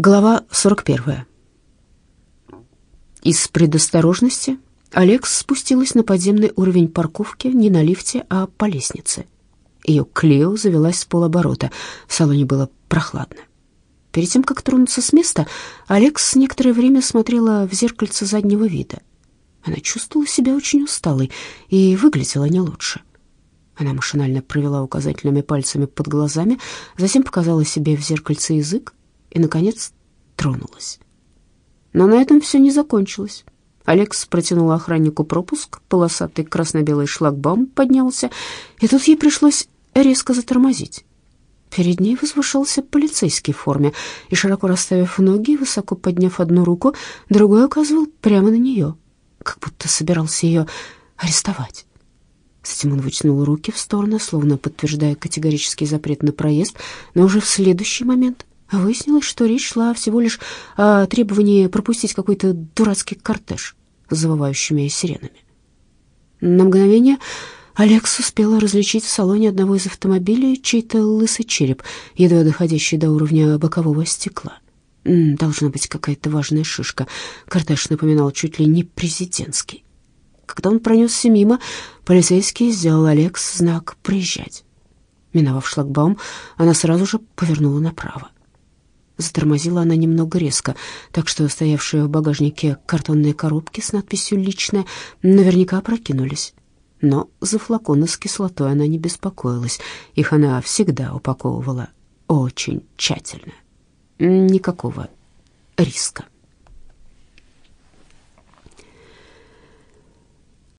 Глава 41. Из предосторожности Алекс спустилась на подземный уровень парковки не на лифте, а по лестнице. Ее Клео завелась с полоборота. В салоне было прохладно. Перед тем, как тронуться с места, Алекс некоторое время смотрела в зеркальце заднего вида. Она чувствовала себя очень усталой и выглядела не лучше. Она машинально провела указательными пальцами под глазами, затем показала себе в зеркальце язык и, наконец, тронулась. Но на этом все не закончилось. Алекс протянул охраннику пропуск, полосатый красно-белый шлагбаум поднялся, и тут ей пришлось резко затормозить. Перед ней возвышался полицейский в форме и, широко расставив ноги, высоко подняв одну руку, другой указывал прямо на нее, как будто собирался ее арестовать. Затем он вытянул руки в стороны, словно подтверждая категорический запрет на проезд, но уже в следующий момент выяснилось, что речь шла всего лишь о требовании пропустить какой-то дурацкий кортеж с завывающими сиренами. На мгновение Алекс успела различить в салоне одного из автомобилей чей-то лысый череп, едва доходящий до уровня бокового стекла. Должна быть какая-то важная шишка. Кортеж напоминал чуть ли не президентский. Когда он пронесся мимо, полицейский сделал Алекс знак «Проезжать». Миновав шлагбаум, она сразу же повернула направо. Затормозила она немного резко, так что стоявшие в багажнике картонные коробки с надписью «Личное» наверняка опрокинулись. Но за флаконы с кислотой она не беспокоилась. Их она всегда упаковывала очень тщательно. Никакого риска.